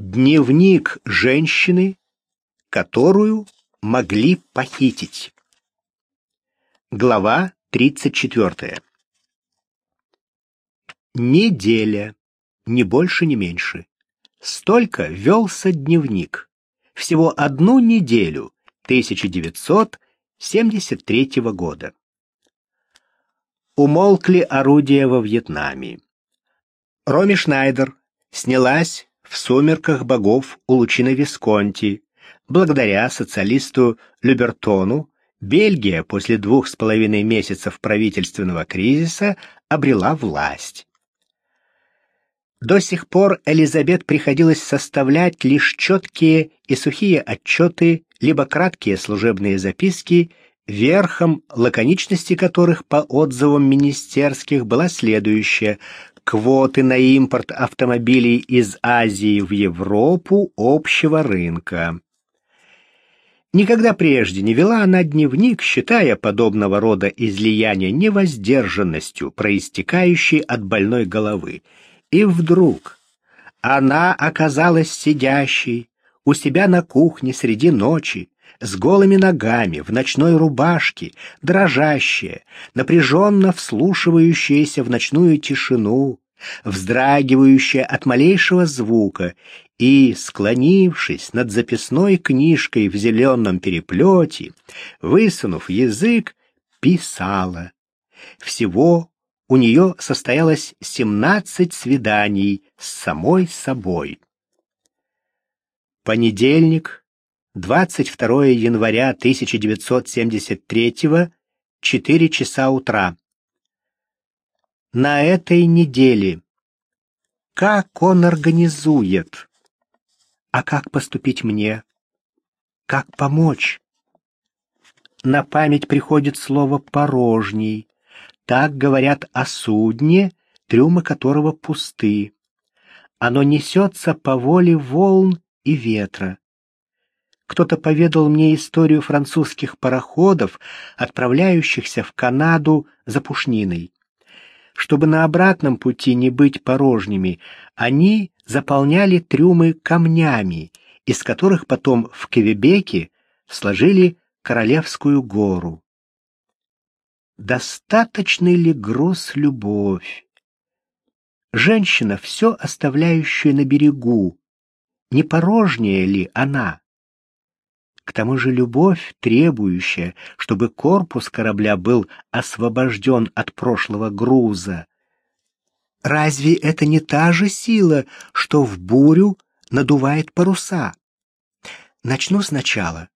Дневник женщины, которую могли похитить. Глава 34. Неделя, ни больше, ни меньше. Столько велся дневник. Всего одну неделю 1973 года. Умолкли орудия во Вьетнаме. Роми Шнайдер снялась в «Сумерках богов» у Лучина Висконти. Благодаря социалисту Любертону Бельгия после двух с половиной месяцев правительственного кризиса обрела власть. До сих пор Элизабет приходилось составлять лишь четкие и сухие отчеты, либо краткие служебные записки, верхом лаконичности которых по отзывам министерских была следующая квоты на импорт автомобилей из Азии в Европу общего рынка. Никогда прежде не вела она дневник, считая подобного рода излияния невоздержанностью, проистекающей от больной головы. И вдруг она оказалась сидящей у себя на кухне среди ночи, с голыми ногами, в ночной рубашке, дрожащая, напряженно вслушивающаяся в ночную тишину, вздрагивающая от малейшего звука и, склонившись над записной книжкой в зеленом переплете, высунув язык, писала. Всего у нее состоялось семнадцать свиданий с самой собой. Понедельник, 22 января 1973 4 часа утра. На этой неделе. Как он организует? А как поступить мне? Как помочь? На память приходит слово «порожний». Так говорят о судне, трюмы которого пусты. Оно несется по воле волн и ветра. Кто-то поведал мне историю французских пароходов, отправляющихся в Канаду за пушниной. Чтобы на обратном пути не быть порожними, они заполняли трюмы камнями, из которых потом в Квебеке сложили Королевскую гору. Достаточный ли груз любовь? Женщина, все оставляющая на берегу, не порожняя ли она? К тому же любовь, требующая, чтобы корпус корабля был освобожден от прошлого груза. Разве это не та же сила, что в бурю надувает паруса? Начну сначала.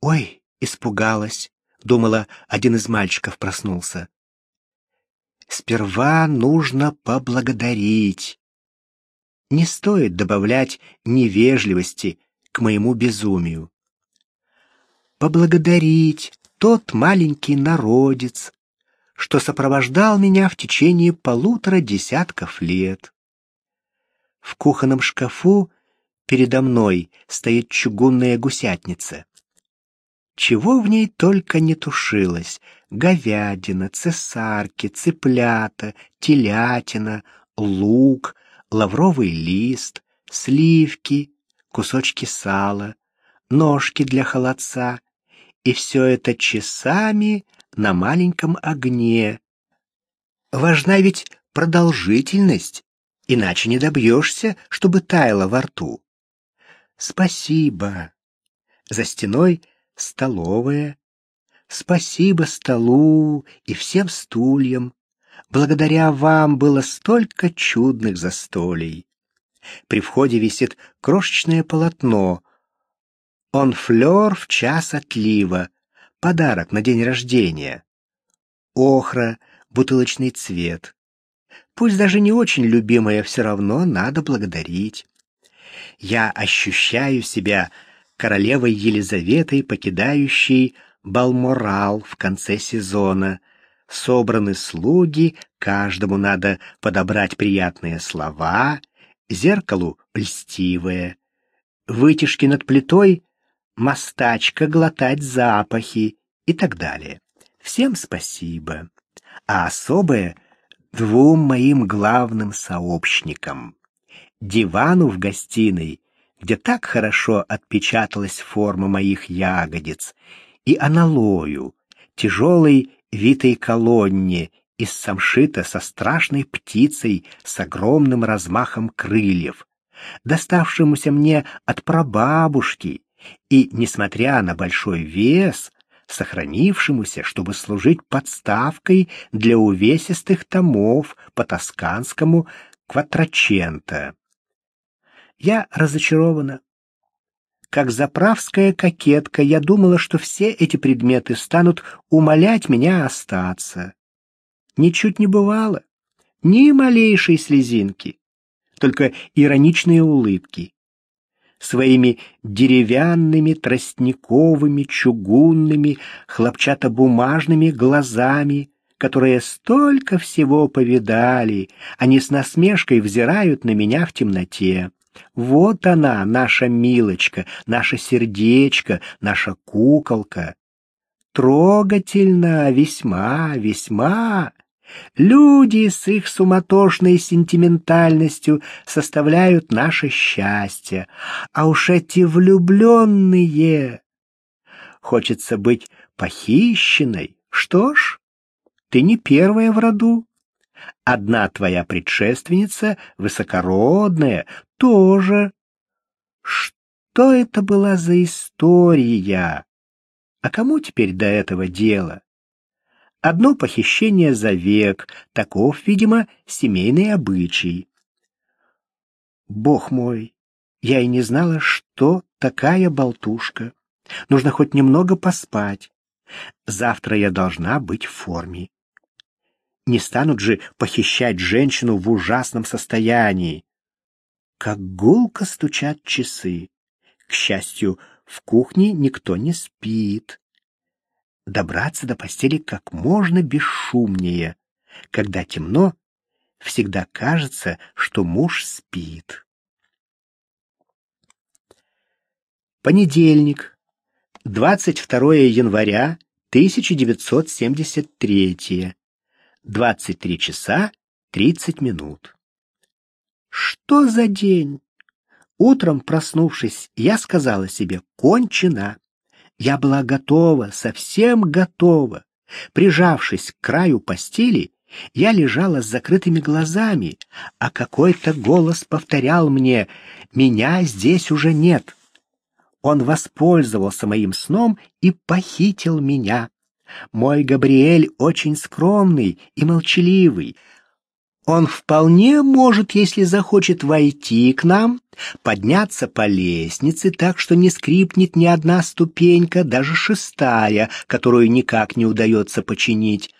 Ой, испугалась, думала, один из мальчиков проснулся. Сперва нужно поблагодарить. Не стоит добавлять невежливости к моему безумию поблагодарить тот маленький народец, что сопровождал меня в течение полутора десятков лет. В кухонном шкафу передо мной стоит чугунная гусятница. Чего в ней только не тушилось: говядина, цесарки, цыплята, телятина, лук, лавровый лист, сливки, кусочки сала, ножки для холодца, и все это часами на маленьком огне. Важна ведь продолжительность, иначе не добьешься, чтобы таяло во рту. Спасибо. За стеной столовая. Спасибо столу и всем стульям. Благодаря вам было столько чудных застолий. При входе висит крошечное полотно, он флёр в час отлива. Подарок на день рождения. Охра, бутылочный цвет. Пусть даже не очень любимая, все равно надо благодарить. Я ощущаю себя королевой Елизаветой, покидающей Балморал в конце сезона. Собраны слуги, каждому надо подобрать приятные слова, зеркалу льстивое. Вытяжки над плитой мастачка глотать запахи и так далее. Всем спасибо. А особое двум моим главным сообщникам. дивану в гостиной, где так хорошо отпечаталась форма моих ягодиц, и аналою, тяжелой витой колонне из самшита со страшной птицей с огромным размахом крыльев, доставшемуся мне от прабабушки, и, несмотря на большой вес, сохранившемуся, чтобы служить подставкой для увесистых томов по тосканскому кватрачента. Я разочарована. Как заправская кокетка, я думала, что все эти предметы станут умолять меня остаться. Ничуть не бывало. Ни малейшей слезинки, только ироничные улыбки своими деревянными, тростниковыми, чугунными, хлопчатобумажными глазами, которые столько всего повидали, они с насмешкой взирают на меня в темноте. Вот она, наша милочка, наше сердечко, наша куколка. Трогательно, весьма, весьма. Люди с их суматошной сентиментальностью составляют наше счастье, а уж эти влюбленные... Хочется быть похищенной. Что ж, ты не первая в роду. Одна твоя предшественница, высокородная, тоже. Что это была за история? А кому теперь до этого дела? Одно похищение за век, таков, видимо, семейный обычай. Бог мой, я и не знала, что такая болтушка. Нужно хоть немного поспать. Завтра я должна быть в форме. Не станут же похищать женщину в ужасном состоянии. Как гулко стучат часы. К счастью, в кухне никто не спит добраться до постели как можно бесшумнее. Когда темно, всегда кажется, что муж спит. Понедельник, 22 января 1973. 23 часа 30 минут. Что за день? Утром, проснувшись, я сказала себе «кончена». Я была готова, совсем готова. Прижавшись к краю постели, я лежала с закрытыми глазами, а какой-то голос повторял мне «Меня здесь уже нет». Он воспользовался моим сном и похитил меня. Мой Габриэль очень скромный и молчаливый, он вполне может, если захочет войти к нам, подняться по лестнице так, что не скрипнет ни одна ступенька, даже шестая, которую никак не удается починить.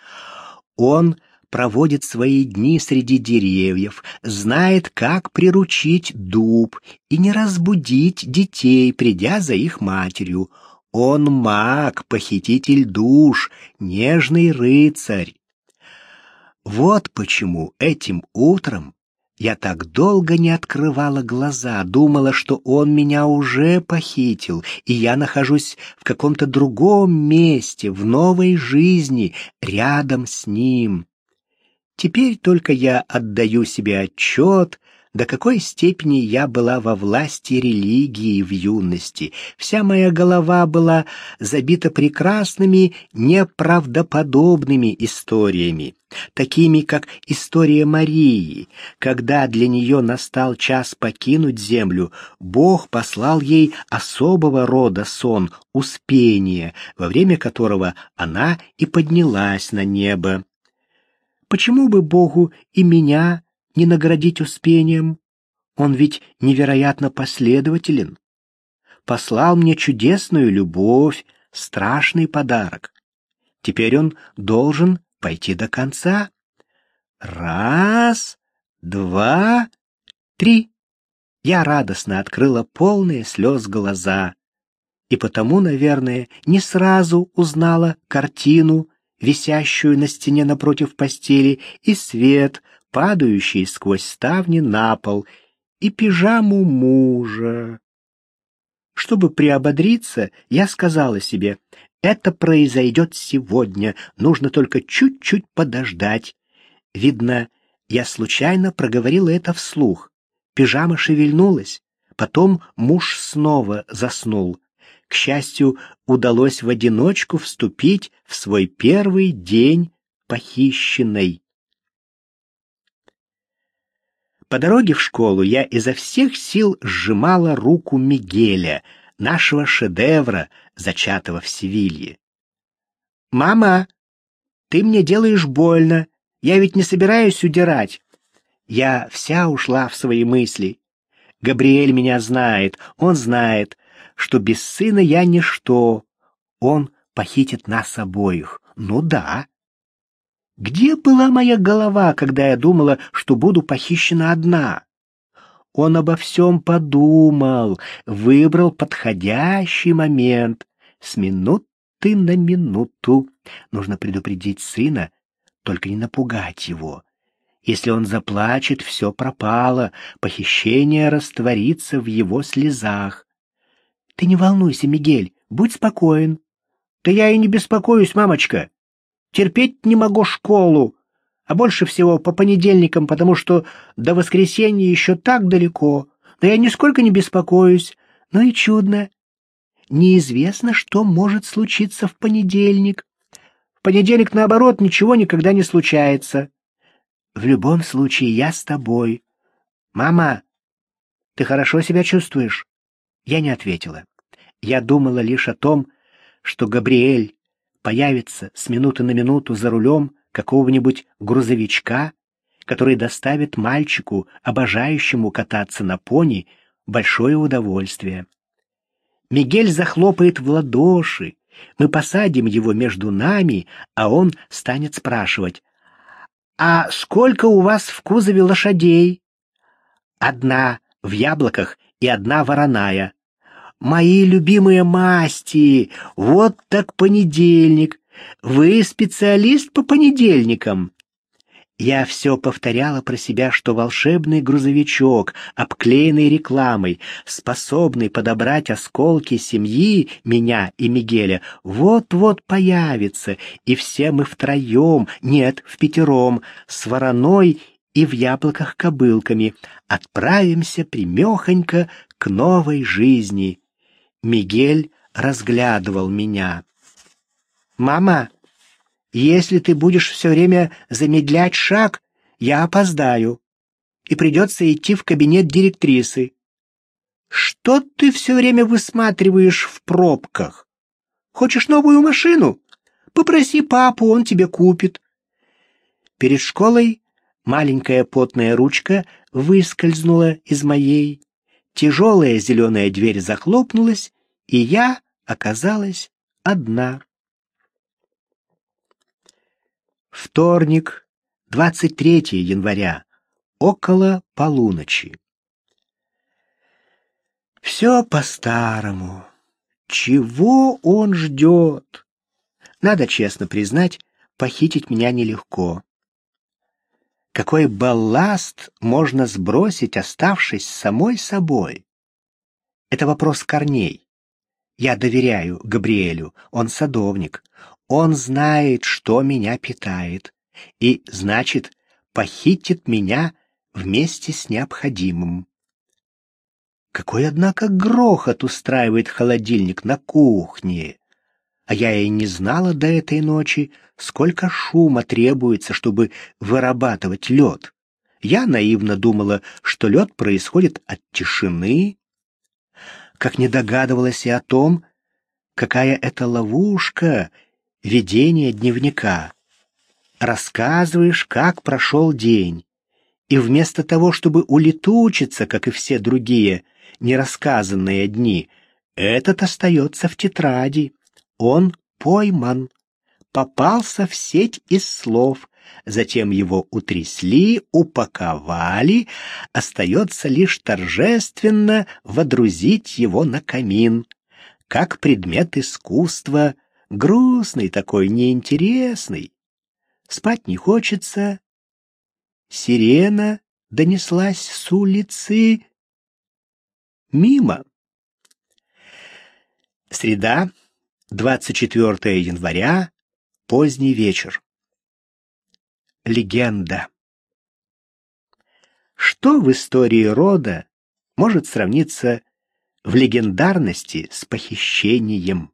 Он проводит свои дни среди деревьев, знает, как приручить дуб и не разбудить детей, придя за их матерью. Он маг, похититель душ, нежный рыцарь. Вот почему этим утром я так долго не открывала глаза, думала, что он меня уже похитил, и я нахожусь в каком-то другом месте, в новой жизни, рядом с ним. Теперь только я отдаю себе отчет, до какой степени я была во власти религии в юности. Вся моя голова была забита прекрасными, неправдоподобными историями, такими как история Марии. Когда для нее настал час покинуть землю, Бог послал ей особого рода сон — успение, во время которого она и поднялась на небо. Почему бы Богу и меня не наградить успением? Он ведь невероятно последователен. Послал мне чудесную любовь, страшный подарок. Теперь он должен пойти до конца. Раз, два, три. Я радостно открыла полные слез глаза и потому, наверное, не сразу узнала картину, висящую на стене напротив постели, и свет, падающий сквозь ставни на пол, и пижаму мужа. Чтобы приободриться, я сказала себе, это произойдет сегодня, нужно только чуть-чуть подождать. Видно, я случайно проговорила это вслух. Пижама шевельнулась. Потом муж снова заснул. К счастью, удалось в одиночку вступить в свой первый день похищенной. По дороге в школу я изо всех сил сжимала руку Мигеля, нашего шедевра, зачатого в Севилье. «Мама, ты мне делаешь больно. Я ведь не собираюсь удирать». Я вся ушла в свои мысли. Габриэль меня знает, он знает, что без сына я ничто. Он похитит нас обоих. Ну да. Где была моя голова, когда я думала, что буду похищена одна? Он обо всем подумал, выбрал подходящий момент. С минуты на минуту. Нужно предупредить сына, только не напугать его. Если он заплачет, все пропало, похищение растворится в его слезах. Ты не волнуйся, Мигель, будь спокоен. Да я и не беспокоюсь, мамочка. Терпеть не могу школу, а больше всего по понедельникам, потому что до воскресенья еще так далеко. Да я нисколько не беспокоюсь. Но и чудно. Неизвестно, что может случиться в понедельник. В понедельник, наоборот, ничего никогда не случается. В любом случае, я с тобой. Мама, ты хорошо себя чувствуешь? Я не ответила. Я думала лишь о том, что Габриэль появится с минуты на минуту за рулем какого-нибудь грузовичка, который доставит мальчику, обожающему кататься на пони, большое удовольствие. Мигель захлопает в ладоши, мы посадим его между нами, а он станет спрашивать, «А сколько у вас в кузове лошадей?» «Одна в яблоках и одна вороная». «Мои любимые масти! Вот так понедельник! Вы специалист по понедельникам!» Я все повторяла про себя, что волшебный грузовичок, обклеенный рекламой, способный подобрать осколки семьи, меня и Мигеля, вот-вот появится, и все мы втроем, нет, в пятером, с вороной и в яблоках кобылками, отправимся примехонько к новой жизни. Мигель разглядывал меня. «Мама!» Если ты будешь все время замедлять шаг, я опоздаю, и придется идти в кабинет директрисы. Что ты все время высматриваешь в пробках? Хочешь новую машину? Попроси папу, он тебе купит. Перед школой маленькая потная ручка выскользнула из моей. Тяжелая зеленая дверь захлопнулась, и я оказалась одна. Вторник, 23 января, около полуночи. Все по-старому. Чего он ждет? Надо честно признать, похитить меня нелегко. Какой балласт можно сбросить, оставшись самой собой? Это вопрос корней. Я доверяю Габриэлю, он садовник, он знает, что меня питает, и, значит, похитит меня вместе с необходимым. Какой, однако, грохот устраивает холодильник на кухне. А я и не знала до этой ночи, сколько шума требуется, чтобы вырабатывать лед. Я наивно думала, что лед происходит от тишины, как не догадывалась и о том, какая это ловушка ведение дневника. Рассказываешь, как прошел день. И вместо того, чтобы улетучиться, как и все другие нерассказанные дни, этот остается в тетради. Он пойман, попался в сеть из слов, затем его утрясли, упаковали, остается лишь торжественно водрузить его на камин, как предмет искусства, грустный такой, неинтересный. Спать не хочется. Сирена донеслась с улицы мимо. Среда, 24 января, поздний вечер. Легенда. Что в истории рода может сравниться в легендарности с похищением?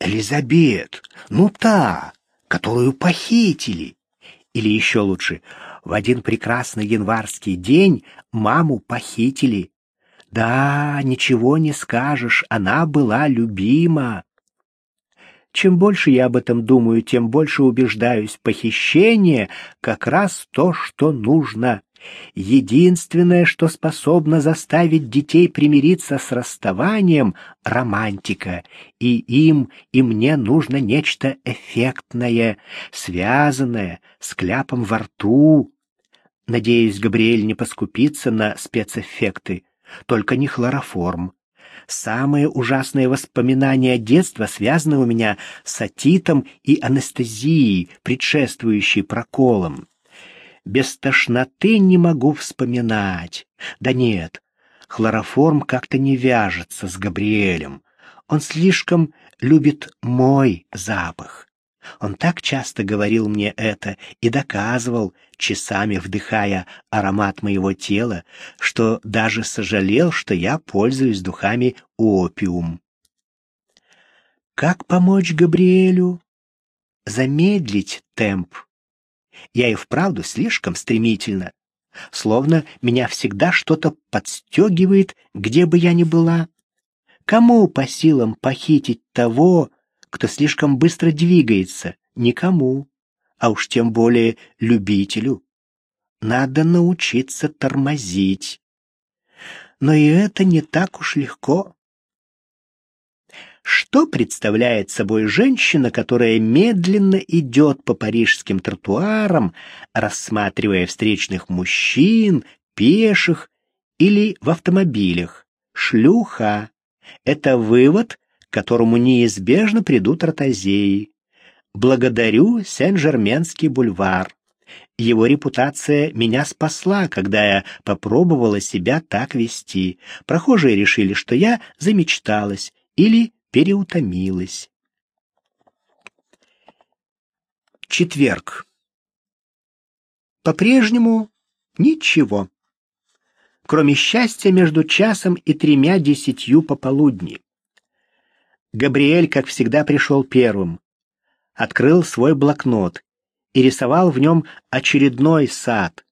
Элизабет, ну та, которую похитили. Или еще лучше, в один прекрасный январский день маму похитили. Да, ничего не скажешь, она была любима. Чем больше я об этом думаю, тем больше убеждаюсь, похищение как раз то, что нужно. Единственное, что способно заставить детей примириться с расставанием — романтика. И им, и мне нужно нечто эффектное, связанное, с кляпом во рту. Надеюсь, Габриэль не поскупится на спецэффекты, только не хлороформ. Самые ужасные воспоминания детства связаны у меня с атитом и анестезией, предшествующей проколом. Без тошноты не могу вспоминать. Да нет, хлороформ как-то не вяжется с Габриэлем. Он слишком любит мой запах. Он так часто говорил мне это и доказывал, часами вдыхая аромат моего тела, что даже сожалел, что я пользуюсь духами опиум. Как помочь Габриэлю? Замедлить темп я и вправду слишком стремительно. Словно меня всегда что-то подстегивает, где бы я ни была. Кому по силам похитить того, кто слишком быстро двигается? Никому. А уж тем более любителю. Надо научиться тормозить. Но и это не так уж легко. Что представляет собой женщина, которая медленно идет по парижским тротуарам, рассматривая встречных мужчин, пеших или в автомобилях? Шлюха. Это вывод, к которому неизбежно придут ротозеи. Благодарю Сен-Жерменский бульвар. Его репутация меня спасла, когда я попробовала себя так вести. Прохожие решили, что я замечталась или переутомилась. Четверг. По-прежнему ничего, кроме счастья между часом и тремя десятью пополудни. Габриэль, как всегда, пришел первым, открыл свой блокнот и рисовал в нем очередной сад,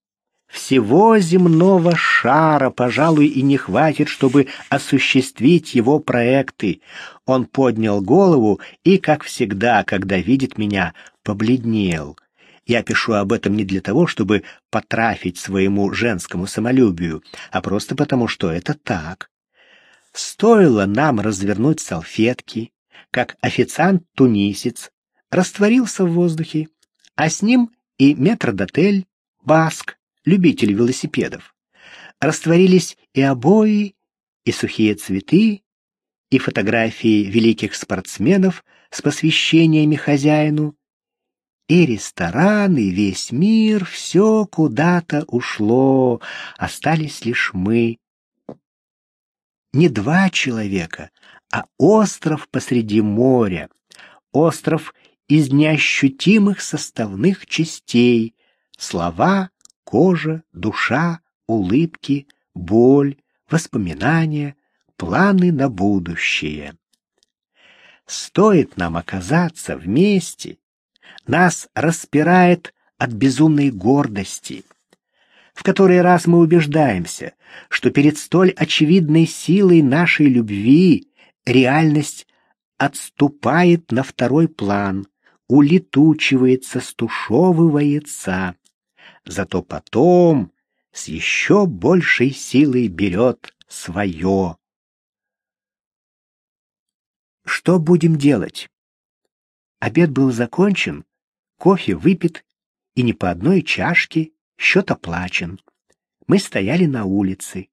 всего земного шара, пожалуй, и не хватит, чтобы осуществить его проекты. Он поднял голову и, как всегда, когда видит меня, побледнел. Я пишу об этом не для того, чтобы потрафить своему женскому самолюбию, а просто потому, что это так. Стоило нам развернуть салфетки, как официант-тунисец растворился в воздухе, а с ним и метрдотель, баск, любитель велосипедов. Растворились и обои, и сухие цветы, и фотографии великих спортсменов с посвящениями хозяину, и рестораны, весь мир, все куда-то ушло, остались лишь мы. Не два человека, а остров посреди моря, остров из неощутимых составных частей, слова, кожа, душа, улыбки, боль, воспоминания, планы на будущее. Стоит нам оказаться вместе, нас распирает от безумной гордости. В который раз мы убеждаемся, что перед столь очевидной силой нашей любви реальность отступает на второй план, улетучивается, стушевывается зато потом с еще большей силой берет свое. Что будем делать? Обед был закончен, кофе выпит, и не по одной чашке, счет оплачен. Мы стояли на улице.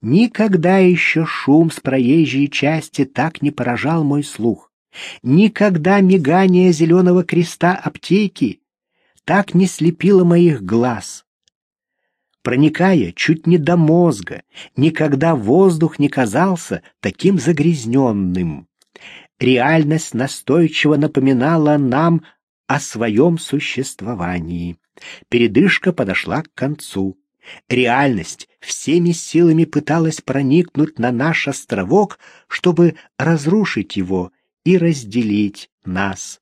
Никогда еще шум с проезжей части так не поражал мой слух. Никогда мигание зеленого креста аптеки так не слепило моих глаз. Проникая чуть не до мозга, никогда воздух не казался таким загрязненным. Реальность настойчиво напоминала нам о своем существовании. Передышка подошла к концу. Реальность всеми силами пыталась проникнуть на наш островок, чтобы разрушить его и разделить нас.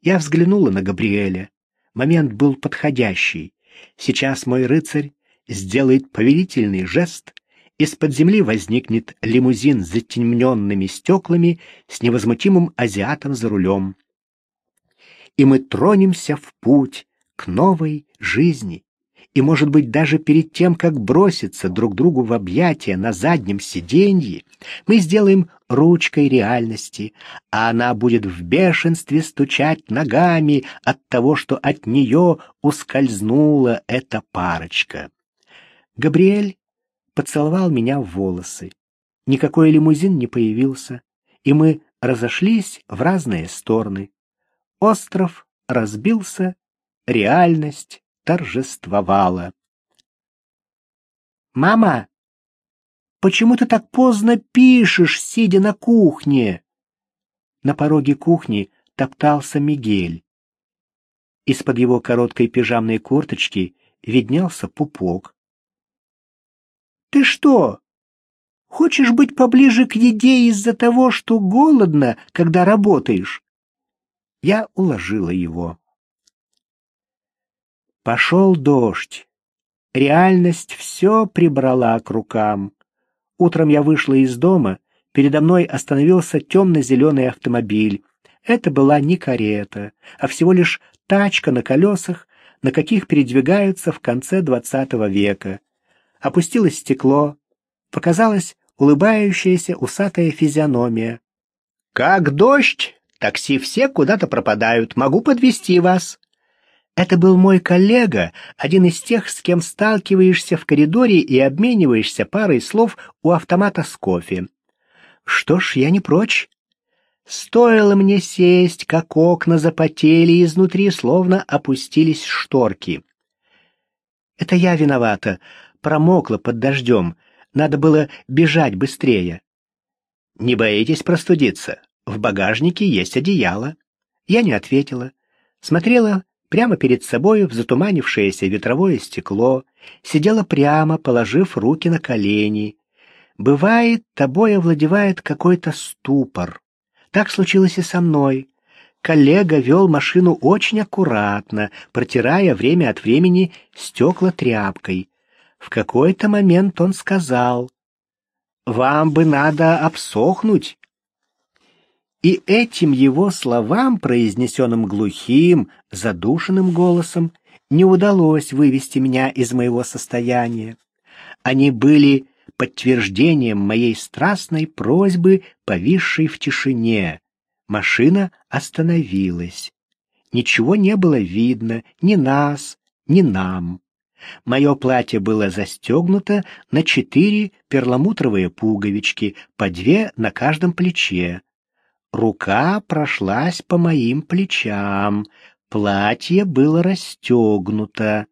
Я взглянула на Габриэля. Момент был подходящий. Сейчас мой рыцарь сделает повелительный жест, из-под земли возникнет лимузин с затемненными стеклами с невозмутимым азиатом за рулем. И мы тронемся в путь к новой жизни. И, может быть, даже перед тем, как броситься друг другу в объятия на заднем сиденье, мы сделаем ручкой реальности, а она будет в бешенстве стучать ногами от того, что от нее ускользнула эта парочка. Габриэль поцеловал меня в волосы. Никакой лимузин не появился, и мы разошлись в разные стороны. Остров разбился, реальность торжествовала. «Мама, почему ты так поздно пишешь, сидя на кухне?» На пороге кухни топтался Мигель. Из-под его короткой пижамной курточки виднелся пупок. Ты что, хочешь быть поближе к еде из-за того, что голодно, когда работаешь? Я уложила его. Пошел дождь. Реальность все прибрала к рукам. Утром я вышла из дома, передо мной остановился темно-зеленый автомобиль. Это была не карета, а всего лишь тачка на колесах, на каких передвигаются в конце двадцатого века опустилось стекло, показалась улыбающаяся усатая физиономия. «Как дождь! Такси все куда-то пропадают. Могу подвести вас». Это был мой коллега, один из тех, с кем сталкиваешься в коридоре и обмениваешься парой слов у автомата с кофе. Что ж, я не прочь. Стоило мне сесть, как окна запотели изнутри, словно опустились шторки. Это я виновата промокла под дождем. Надо было бежать быстрее. «Не боитесь простудиться? В багажнике есть одеяло». Я не ответила. Смотрела прямо перед собой в затуманившееся ветровое стекло, сидела прямо, положив руки на колени. Бывает, тобой овладевает какой-то ступор. Так случилось и со мной. Коллега вел машину очень аккуратно, протирая время от времени стекла тряпкой. В какой-то момент он сказал, «Вам бы надо обсохнуть». И этим его словам, произнесенным глухим, задушенным голосом, не удалось вывести меня из моего состояния. Они были подтверждением моей страстной просьбы, повисшей в тишине. Машина остановилась. Ничего не было видно, ни нас, ни нам. Мое платье было застегнуто на четыре перламутровые пуговички, по две на каждом плече. Рука прошлась по моим плечам, платье было расстегнуто.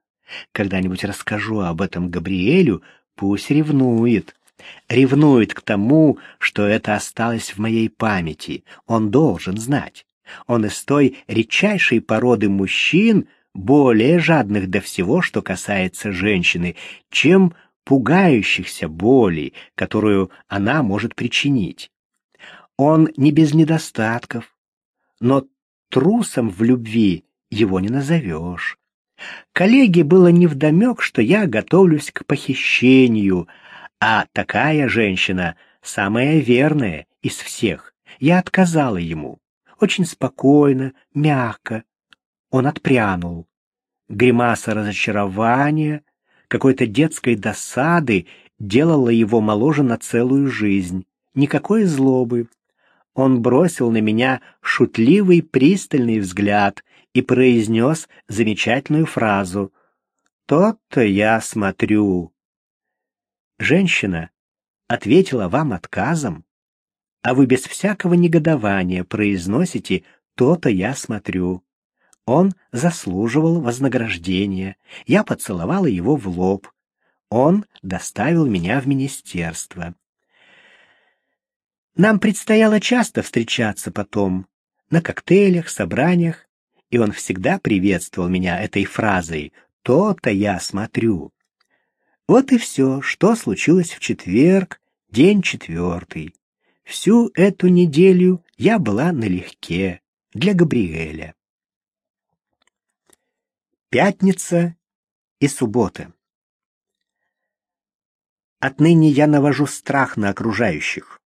Когда-нибудь расскажу об этом Габриэлю, пусть ревнует. Ревнует к тому, что это осталось в моей памяти. Он должен знать. Он из той редчайшей породы мужчин, более жадных до всего, что касается женщины, чем пугающихся боли, которую она может причинить. Он не без недостатков, но трусом в любви его не назовешь. Коллеге было невдомек, что я готовлюсь к похищению, а такая женщина самая верная из всех. Я отказала ему. Очень спокойно, мягко, он отпрянул. Гримаса разочарования, какой-то детской досады делала его моложе на целую жизнь. Никакой злобы. Он бросил на меня шутливый пристальный взгляд и произнес замечательную фразу «То-то я смотрю». Женщина ответила вам отказом, а вы без всякого негодования произносите «то-то я смотрю». Он заслуживал вознаграждения. Я поцеловала его в лоб. Он доставил меня в министерство. Нам предстояло часто встречаться потом, на коктейлях, собраниях, и он всегда приветствовал меня этой фразой «То-то я смотрю». Вот и все, что случилось в четверг, день четвертый. Всю эту неделю я была налегке для Габриэля. Пятница и суббота. Отныне я навожу страх на окружающих.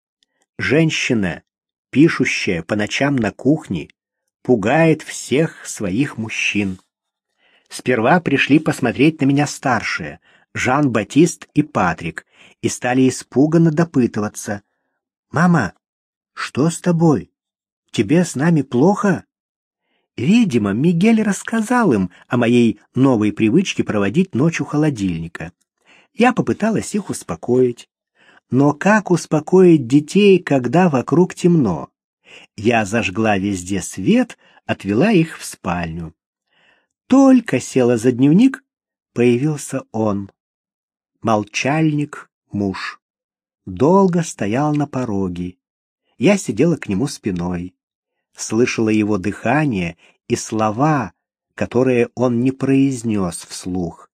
Женщина, пишущая по ночам на кухне, пугает всех своих мужчин. Сперва пришли посмотреть на меня старшие, Жан-Батист и Патрик, и стали испуганно допытываться. «Мама, что с тобой? Тебе с нами плохо?» Видимо, Мигель рассказал им о моей новой привычке проводить ночь у холодильника. Я попыталась их успокоить. Но как успокоить детей, когда вокруг темно? Я зажгла везде свет, отвела их в спальню. Только села за дневник, появился он. Молчальник, муж. Долго стоял на пороге. Я сидела к нему спиной слышала его дыхание и слова, которые он не произнес вслух.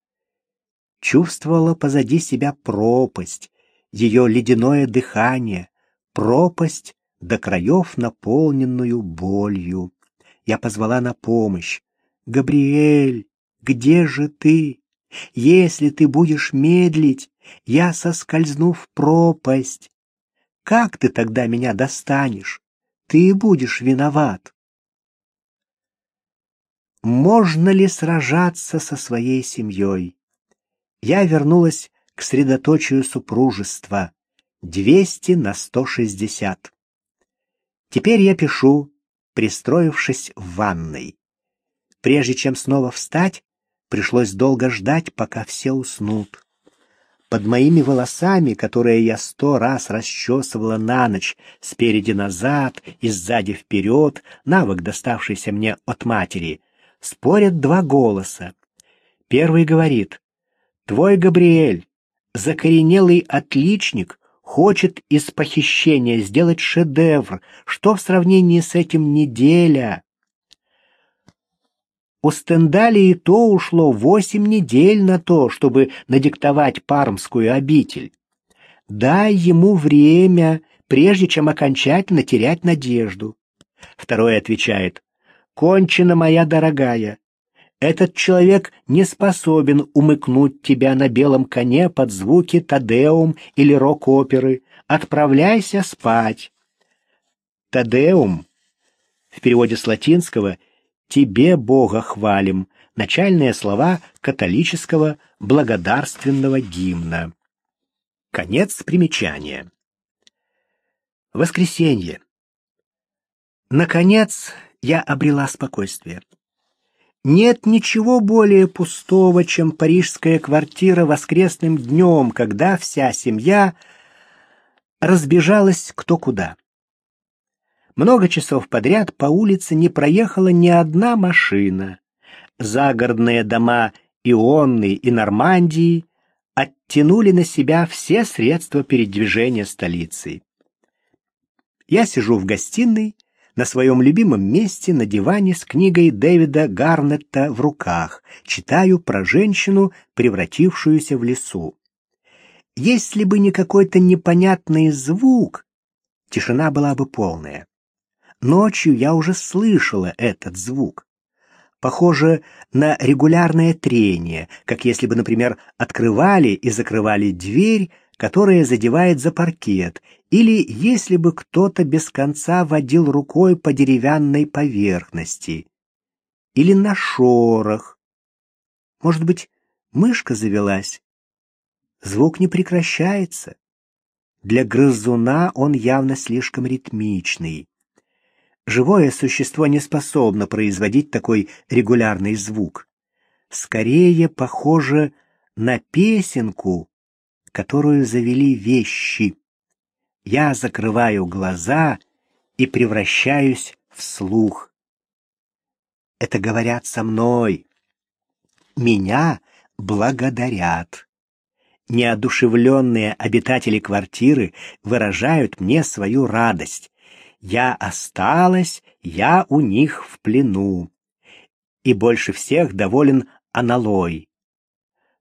Чувствовала позади себя пропасть, ее ледяное дыхание, пропасть до краев, наполненную болью. Я позвала на помощь. «Габриэль, где же ты? Если ты будешь медлить, я соскользну в пропасть. Как ты тогда меня достанешь? ты будешь виноват. Можно ли сражаться со своей семьей? Я вернулась к средоточию супружества. 200 на 160. Теперь я пишу, пристроившись в ванной. Прежде чем снова встать, пришлось долго ждать, пока все уснут. Под моими волосами, которые я сто раз расчесывала на ночь, спереди назад и сзади вперед, навык, доставшийся мне от матери, спорят два голоса. Первый говорит, «Твой Габриэль, закоренелый отличник, хочет из похищения сделать шедевр, что в сравнении с этим неделя?» У Стендалии то ушло восемь недель на то, чтобы надиктовать пармскую обитель. Дай ему время, прежде чем окончательно терять надежду. Второй отвечает, «Кончена, моя дорогая. Этот человек не способен умыкнуть тебя на белом коне под звуки Тадеум или рок-оперы. Отправляйся спать». Тадеум в переводе с латинского — «Тебе, Бога, хвалим» — начальные слова католического благодарственного гимна. Конец примечания. Воскресенье. Наконец я обрела спокойствие. Нет ничего более пустого, чем парижская квартира воскресным днем, когда вся семья разбежалась кто куда. Много часов подряд по улице не проехала ни одна машина. Загородные дома Ионны и Нормандии оттянули на себя все средства передвижения столицей. Я сижу в гостиной, на своем любимом месте на диване с книгой Дэвида Гарнетта в руках, читаю про женщину, превратившуюся в лесу. Если бы не какой-то непонятный звук, тишина была бы полная. Ночью я уже слышала этот звук. Похоже на регулярное трение, как если бы, например, открывали и закрывали дверь, которая задевает за паркет, или если бы кто-то без конца водил рукой по деревянной поверхности, или на шорох. Может быть, мышка завелась? Звук не прекращается. Для грызуна он явно слишком ритмичный. Живое существо не способно производить такой регулярный звук. Скорее похоже на песенку, которую завели вещи. Я закрываю глаза и превращаюсь в слух. Это говорят со мной. Меня благодарят. Неодушевленные обитатели квартиры выражают мне свою радость. Я осталась, я у них в плену. И больше всех доволен аналой.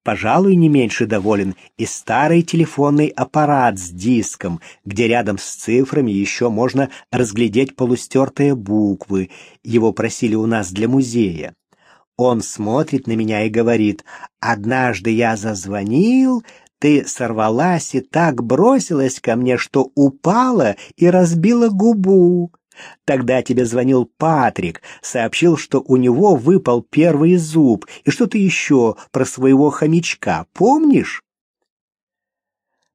Пожалуй, не меньше доволен и старый телефонный аппарат с диском, где рядом с цифрами еще можно разглядеть полустертые буквы. Его просили у нас для музея. Он смотрит на меня и говорит, «Однажды я зазвонил, ты сорвалась и так бросилась ко мне, что упала и разбила губу. Тогда тебе звонил Патрик, сообщил, что у него выпал первый зуб, и что-то еще про своего хомячка, помнишь?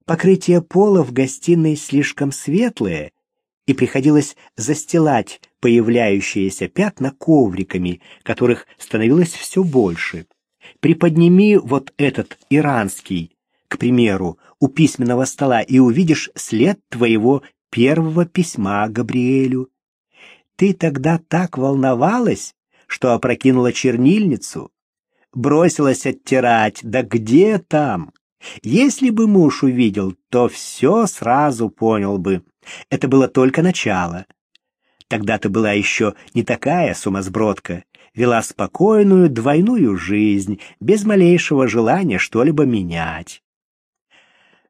Покрытие пола в гостиной слишком светлое, и приходилось застилать появляющиеся пятна ковриками, которых становилось все больше. Приподними вот этот иранский, к примеру, у письменного стола и увидишь след твоего первого письма Габриэлю. Ты тогда так волновалась, что опрокинула чернильницу, бросилась оттирать, да где там? Если бы муж увидел, то все сразу понял бы. Это было только начало. Тогда ты была еще не такая сумасбродка, вела спокойную двойную жизнь, без малейшего желания что-либо менять.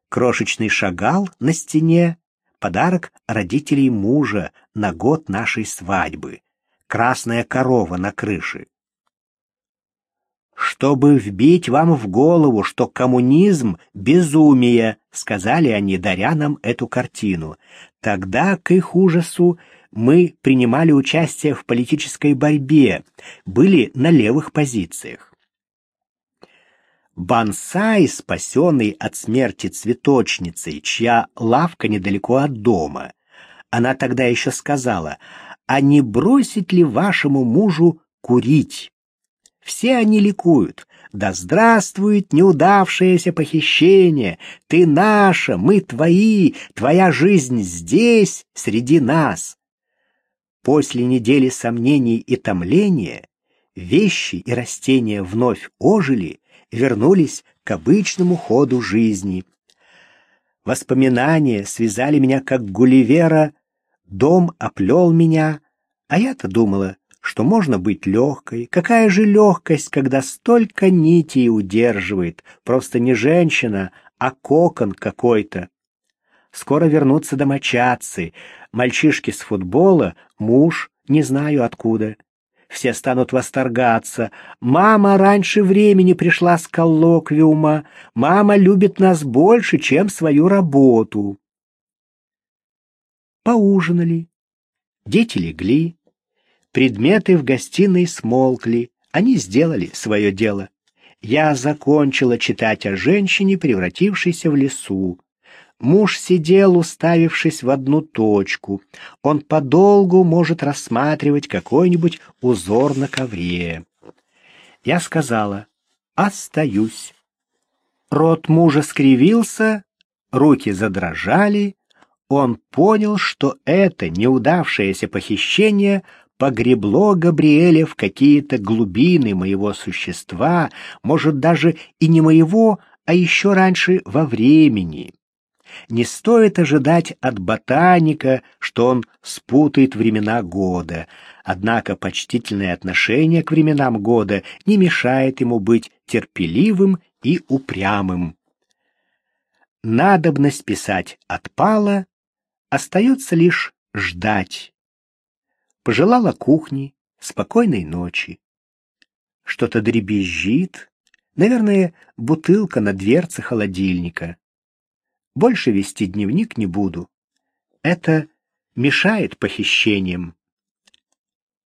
Крошечный шагал на стене Подарок родителей мужа на год нашей свадьбы. Красная корова на крыше. «Чтобы вбить вам в голову, что коммунизм — безумие», — сказали они, даря нам эту картину. Тогда, к их ужасу, мы принимали участие в политической борьбе, были на левых позициях. Бонсай, спасенный от смерти цветочницей, чья лавка недалеко от дома. Она тогда еще сказала, а не бросить ли вашему мужу курить? Все они ликуют. Да здравствует неудавшееся похищение! Ты наша, мы твои, твоя жизнь здесь, среди нас. После недели сомнений и томления вещи и растения вновь ожили, вернулись к обычному ходу жизни. Воспоминания связали меня как Гулливера, дом оплел меня, а я-то думала, что можно быть легкой. Какая же легкость, когда столько нитей удерживает, просто не женщина, а кокон какой-то. Скоро вернутся домочадцы, мальчишки с футбола, муж, не знаю откуда все станут восторгаться. Мама раньше времени пришла с коллоквиума. Мама любит нас больше, чем свою работу. Поужинали. Дети легли. Предметы в гостиной смолкли. Они сделали свое дело. Я закончила читать о женщине, превратившейся в лесу. Муж сидел, уставившись в одну точку. Он подолгу может рассматривать какой-нибудь узор на ковре. Я сказала «Остаюсь». Рот мужа скривился, руки задрожали. Он понял, что это неудавшееся похищение погребло Габриэля в какие-то глубины моего существа, может, даже и не моего, а еще раньше во времени. Не стоит ожидать от ботаника, что он спутает времена года. Однако почтительное отношение к временам года не мешает ему быть терпеливым и упрямым. Надобность писать отпала, остается лишь ждать. Пожелала кухни, спокойной ночи. Что-то дребезжит, наверное, бутылка на дверце холодильника. Больше вести дневник не буду. Это мешает похищениям.